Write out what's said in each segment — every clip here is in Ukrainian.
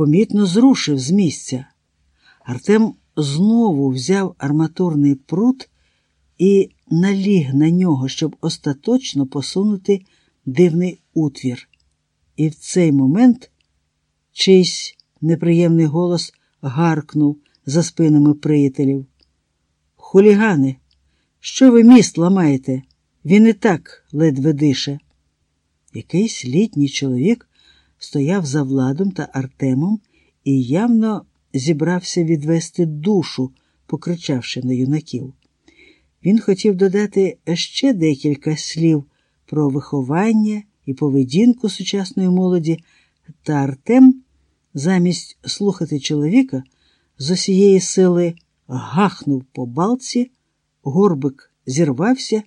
помітно зрушив з місця. Артем знову взяв арматурний прут і наліг на нього, щоб остаточно посунути дивний утвір. І в цей момент чийсь неприємний голос гаркнув за спинами приятелів. Хулігани, що ви міст ламаєте? Він і так ледве дише. Якийсь літній чоловік стояв за владом та Артемом і явно зібрався відвести душу, покричавши на юнаків. Він хотів додати ще декілька слів про виховання і поведінку сучасної молоді, та Артем, замість слухати чоловіка, з усієї сили гахнув по балці, горбик зірвався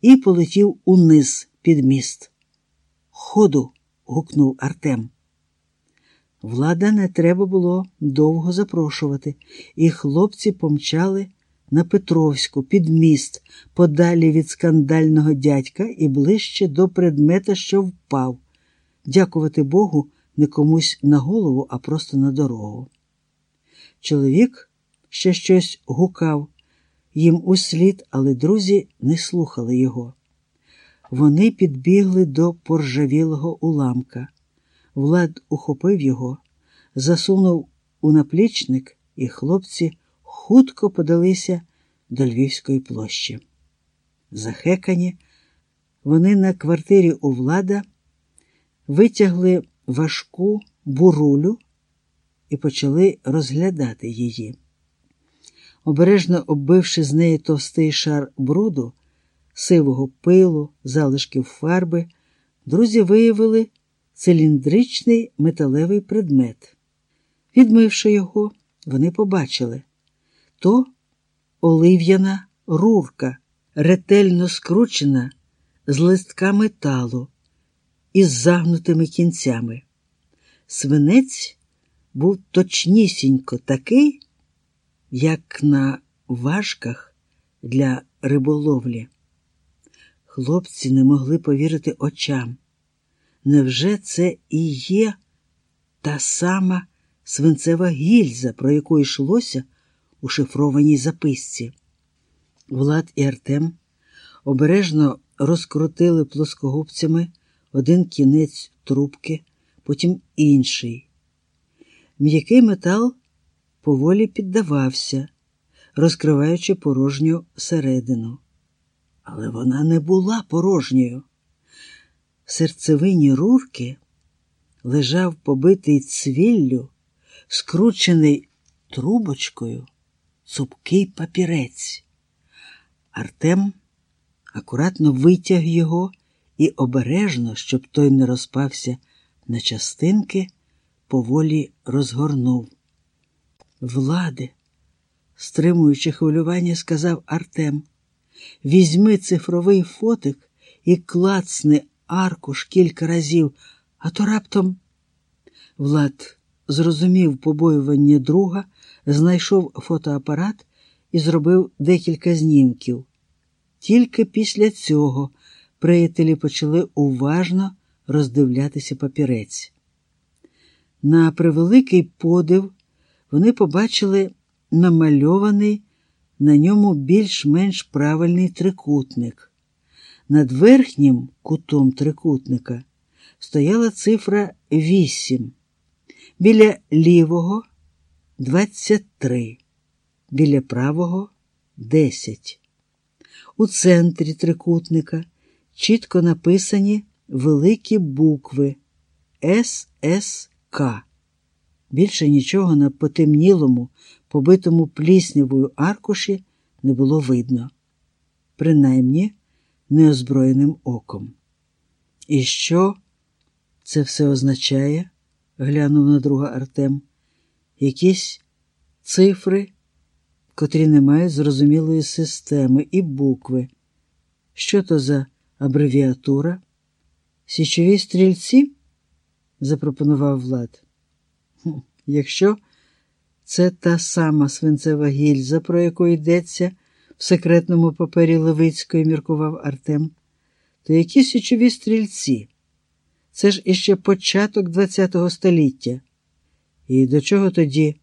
і полетів униз під міст. Ходу. Гукнув Артем. Влада не треба було довго запрошувати, і хлопці помчали на Петровську під міст, подалі від скандального дядька і ближче до предмета, що впав. Дякувати Богу, не комусь на голову, а просто на дорогу. Чоловік ще щось гукав їм услід, але друзі не слухали його. Вони підбігли до поржавілого уламка. Влад ухопив його, засунув у наплічник, і хлопці хутко подалися до Львівської площі. Захекані, вони на квартирі у влада витягли важку бурулю і почали розглядати її. Обережно оббивши з неї товстий шар бруду, сивого пилу, залишків фарби, друзі виявили циліндричний металевий предмет. Відмивши його, вони побачили то олив'яна рурка, ретельно скручена з листка металу із загнутими кінцями. Свинець був точнісінько такий, як на важках для риболовлі. Хлопці не могли повірити очам. Невже це і є та сама свинцева гільза, про яку йшлося у шифрованій записці? Влад і Артем обережно розкрутили плоскогубцями один кінець трубки, потім інший. М'який метал поволі піддавався, розкриваючи порожню середину. Але вона не була порожньою. В серцевині рурки лежав побитий цвіллю, скручений трубочкою, цупкий папірець. Артем акуратно витяг його і обережно, щоб той не розпався на частинки, поволі розгорнув. Влади, стримуючи хвилювання, сказав Артем. Візьми цифровий фотик і клацни аркуш кілька разів, а то раптом Влад зрозумів побоювання друга, знайшов фотоапарат і зробив декілька знімків. Тільки після цього приятелі почали уважно роздивлятися папірець. На превеликий подив вони побачили намальований на ньому більш-менш правильний трикутник. Над верхнім кутом трикутника стояла цифра 8, біля лівого 23, біля правого 10. У центрі трикутника чітко написані великі букви ССК. Більше нічого на потемнілому, побитому пліснявою аркуші не було видно, принаймні неозброєним оком. І що це все означає? глянув на друга Артем. Якісь цифри, котрі не мають зрозумілої системи і букви. Що то за абревіатура? Січові стрільці? запропонував Влад. Якщо це та сама свинцева гільза, про яку йдеться в секретному папері Левицької, міркував Артем, то які січові стрільці? Це ж іще початок ХХ століття. І до чого тоді